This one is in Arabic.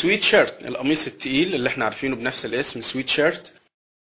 سويت شيرت القميص التقيل اللي إحنا عارفينه بنفس الاسم سويت شيرت